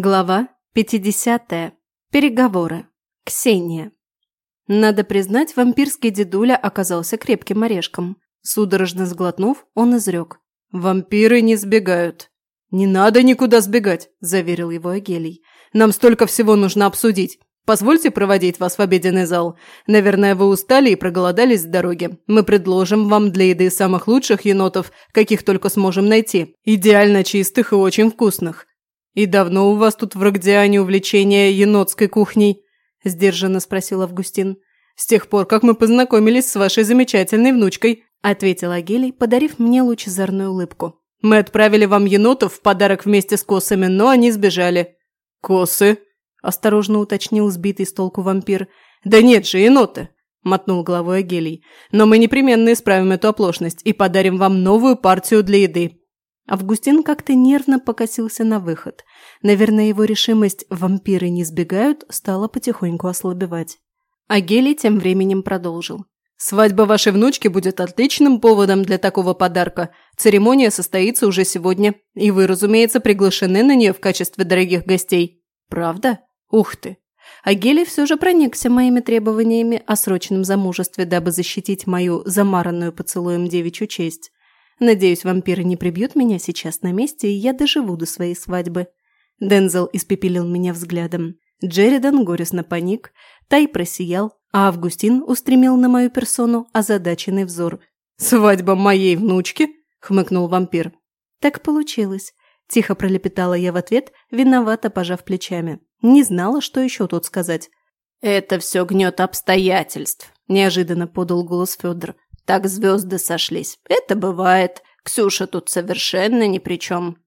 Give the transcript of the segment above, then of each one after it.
Глава 50. Переговоры. Ксения. Надо признать, вампирский дедуля оказался крепким орешком. Судорожно сглотнув, он изрек. «Вампиры не сбегают». «Не надо никуда сбегать», – заверил его Агелий. «Нам столько всего нужно обсудить. Позвольте проводить вас в обеденный зал. Наверное, вы устали и проголодались с дороги. Мы предложим вам для еды самых лучших енотов, каких только сможем найти. Идеально чистых и очень вкусных. «И давно у вас тут в Рогдиане увлечение енотской кухней?» – сдержанно спросил Августин. «С тех пор, как мы познакомились с вашей замечательной внучкой», – ответил Агелий, подарив мне лучезарную улыбку. «Мы отправили вам енотов в подарок вместе с косами, но они сбежали». «Косы?» – осторожно уточнил сбитый с толку вампир. «Да нет же, еноты!» – мотнул головой Агелий. «Но мы непременно исправим эту оплошность и подарим вам новую партию для еды. Августин как-то нервно покосился на выход. Наверное, его решимость «вампиры не сбегают» стала потихоньку ослабевать. А Гелий тем временем продолжил. «Свадьба вашей внучки будет отличным поводом для такого подарка. Церемония состоится уже сегодня, и вы, разумеется, приглашены на нее в качестве дорогих гостей. Правда? Ух ты!» А Гелий все же проникся моими требованиями о срочном замужестве, дабы защитить мою замаранную поцелуем девичью честь. Надеюсь, вампиры не прибьют меня сейчас на месте, и я доживу до своей свадьбы. Дензел испепелил меня взглядом. Джеридан горестно паник, Тай просиял, а Августин устремил на мою персону озадаченный взор. «Свадьба моей внучки?» – хмыкнул вампир. «Так получилось», – тихо пролепетала я в ответ, виновато пожав плечами. Не знала, что еще тут сказать. «Это все гнет обстоятельств», – неожиданно подал голос Федор. Так звезды сошлись. Это бывает. Ксюша тут совершенно ни при чем.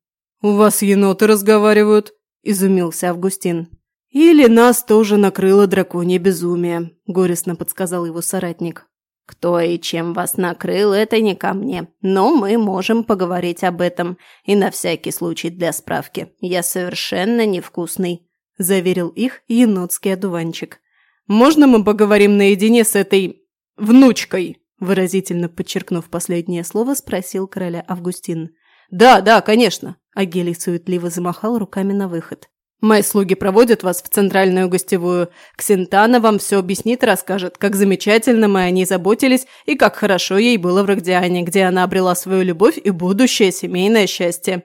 «У вас еноты разговаривают?» – изумился Августин. «Или нас тоже накрыло драконье безумие», – горестно подсказал его соратник. «Кто и чем вас накрыл, это не ко мне. Но мы можем поговорить об этом. И на всякий случай для справки. Я совершенно невкусный», – заверил их енотский одуванчик. «Можно мы поговорим наедине с этой... внучкой?» Выразительно подчеркнув последнее слово, спросил короля Августин. «Да, да, конечно!» Агелий суетливо замахал руками на выход. «Мои слуги проводят вас в центральную гостевую. Ксентана вам все объяснит и расскажет, как замечательно мы о ней заботились и как хорошо ей было в Рогдиане, где она обрела свою любовь и будущее семейное счастье».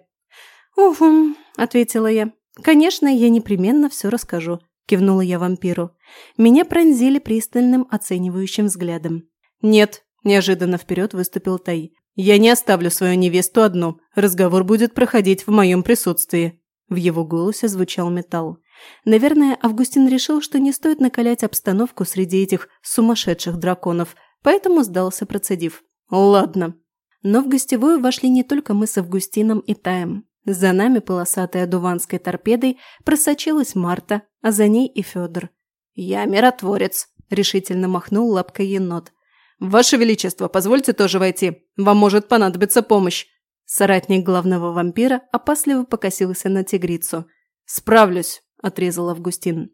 «Угу», – ответила я. «Конечно, я непременно все расскажу», – кивнула я вампиру. Меня пронзили пристальным оценивающим взглядом. «Нет, Неожиданно вперед выступил Тай. «Я не оставлю свою невесту одну. Разговор будет проходить в моем присутствии». В его голосе звучал металл. Наверное, Августин решил, что не стоит накалять обстановку среди этих сумасшедших драконов, поэтому сдался, процедив. «Ладно». Но в гостевую вошли не только мы с Августином и Таем. За нами, полосатой одуванской торпедой, просочилась Марта, а за ней и Федор. «Я миротворец», – решительно махнул лапкой енот. «Ваше Величество, позвольте тоже войти. Вам может понадобиться помощь». Соратник главного вампира опасливо покосился на тигрицу. «Справлюсь», – отрезал Августин.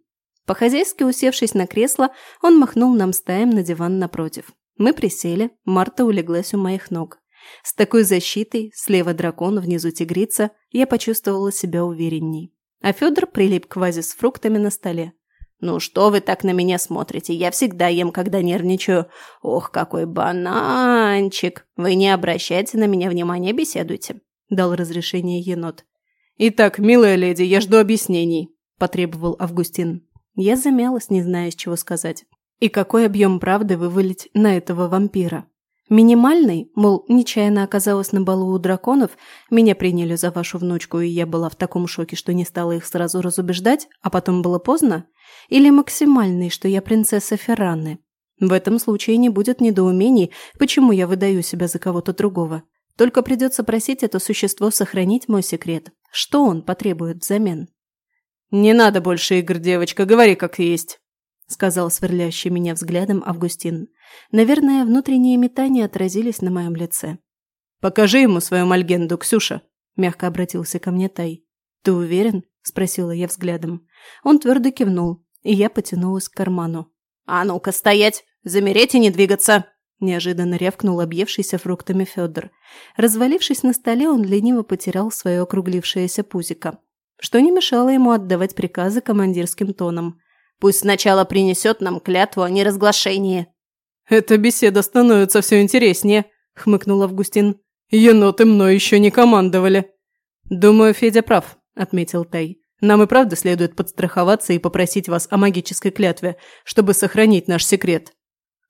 По-хозяйски усевшись на кресло, он махнул нам стаем на диван напротив. Мы присели, Марта улеглась у моих ног. С такой защитой, слева дракон, внизу тигрица, я почувствовала себя уверенней. А Федор прилип к вазе с фруктами на столе. «Ну что вы так на меня смотрите? Я всегда ем, когда нервничаю. Ох, какой бананчик! Вы не обращайте на меня внимания, беседуйте», – дал разрешение енот. «Итак, милая леди, я жду объяснений», – потребовал Августин. Я замялась, не зная, с чего сказать. «И какой объем правды вывалить на этого вампира?» Минимальный, мол, нечаянно оказалась на балу у драконов, меня приняли за вашу внучку, и я была в таком шоке, что не стала их сразу разубеждать, а потом было поздно? Или максимальный, что я принцесса Ферраны? В этом случае не будет недоумений, почему я выдаю себя за кого-то другого. Только придется просить это существо сохранить мой секрет. Что он потребует взамен? «Не надо больше игр, девочка, говори как есть», – сказал сверлящий меня взглядом Августин. Наверное, внутренние метания отразились на моем лице. «Покажи ему свою мальгенду, Ксюша», – мягко обратился ко мне Тай. «Ты уверен?» – спросила я взглядом. Он твердо кивнул, и я потянулась к карману. «А ну-ка, стоять! Замереть и не двигаться!» Неожиданно рявкнул объевшийся фруктами Федор. Развалившись на столе, он лениво потерял свое округлившееся пузико. что не мешало ему отдавать приказы командирским тоном. «Пусть сначала принесет нам клятву о неразглашении». «Эта беседа становится все интереснее», – хмыкнул Августин. «Еноты мной еще не командовали». «Думаю, Федя прав», – отметил Тай. «Нам и правда следует подстраховаться и попросить вас о магической клятве, чтобы сохранить наш секрет».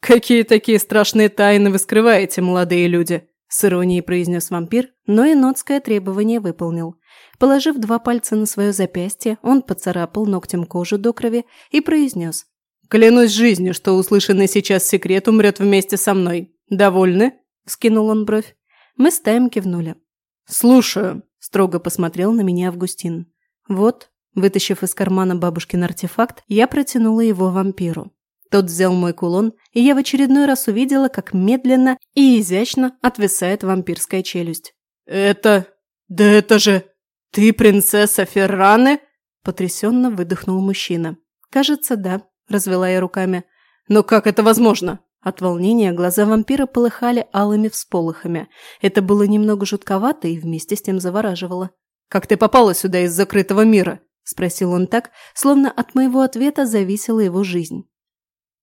«Какие такие страшные тайны вы скрываете, молодые люди?» – с иронией произнес вампир, но и нотское требование выполнил. Положив два пальца на свое запястье, он поцарапал ногтем кожу до крови и произнес. «Клянусь жизнью, что услышанный сейчас секрет умрет вместе со мной. Довольны?» – скинул он бровь. Мы с Таем кивнули. «Слушаю», – строго посмотрел на меня Августин. «Вот», – вытащив из кармана бабушкин артефакт, я протянула его вампиру. Тот взял мой кулон, и я в очередной раз увидела, как медленно и изящно отвисает вампирская челюсть. «Это... да это же... ты принцесса Ферраны?» Потрясенно выдохнул мужчина. «Кажется, да», – развела я руками. «Но как это возможно?» От волнения глаза вампира полыхали алыми всполохами. Это было немного жутковато и вместе с тем завораживало. «Как ты попала сюда из закрытого мира?» – спросил он так, словно от моего ответа зависела его жизнь.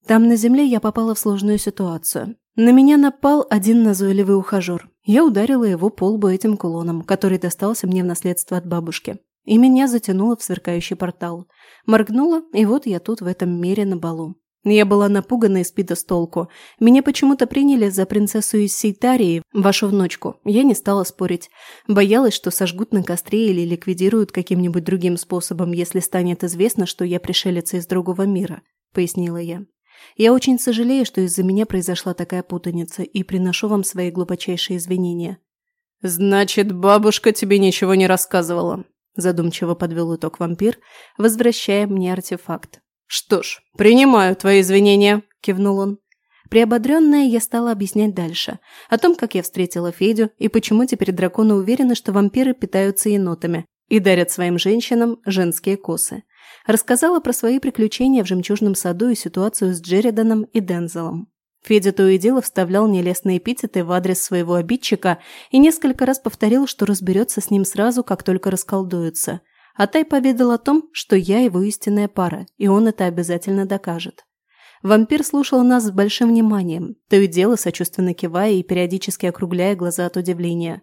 Там на земле я попала в сложную ситуацию. На меня напал один назойливый ухажер. Я ударила его по лбу этим кулоном, который достался мне в наследство от бабушки. И меня затянуло в сверкающий портал. Моргнула, и вот я тут в этом мире на балу. Я была напугана и спита с толку. Меня почему-то приняли за принцессу из Сейтарии, вашу внучку. Я не стала спорить. Боялась, что сожгут на костре или ликвидируют каким-нибудь другим способом, если станет известно, что я пришелица из другого мира, пояснила я. Я очень сожалею, что из-за меня произошла такая путаница, и приношу вам свои глубочайшие извинения». «Значит, бабушка тебе ничего не рассказывала», – задумчиво подвел итог вампир, возвращая мне артефакт. «Что ж, принимаю твои извинения», – кивнул он. Приободренная, я стала объяснять дальше. О том, как я встретила Федю и почему теперь драконы уверены, что вампиры питаются енотами и дарят своим женщинам женские косы. Рассказала про свои приключения в жемчужном саду и ситуацию с Джериданом и Дензелом. Федя то и дело вставлял нелестные эпитеты в адрес своего обидчика и несколько раз повторил, что разберется с ним сразу, как только расколдуется. А Тай поведал о том, что я его истинная пара, и он это обязательно докажет. Вампир слушал нас с большим вниманием, то и дело сочувственно кивая и периодически округляя глаза от удивления.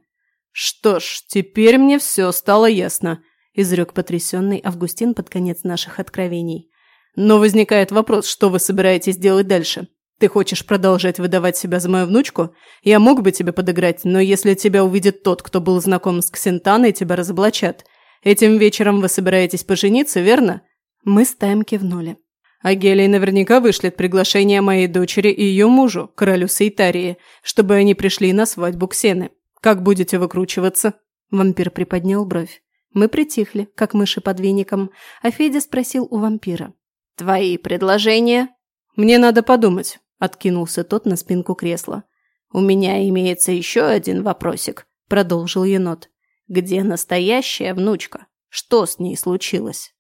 «Что ж, теперь мне все стало ясно», изрек потрясенный Августин под конец наших откровений. «Но возникает вопрос, что вы собираетесь делать дальше? Ты хочешь продолжать выдавать себя за мою внучку? Я мог бы тебе подыграть, но если тебя увидит тот, кто был знаком с Ксентаной, тебя разоблачат. Этим вечером вы собираетесь пожениться, верно?» Мы с Таем кивнули. А Гелий наверняка вышлет приглашение моей дочери и ее мужу, королю Сейтарии, чтобы они пришли на свадьбу Ксены. Как будете выкручиваться?» Вампир приподнял бровь. Мы притихли, как мыши под веником, а Федя спросил у вампира. «Твои предложения?» «Мне надо подумать», – откинулся тот на спинку кресла. «У меня имеется еще один вопросик», – продолжил енот. «Где настоящая внучка? Что с ней случилось?»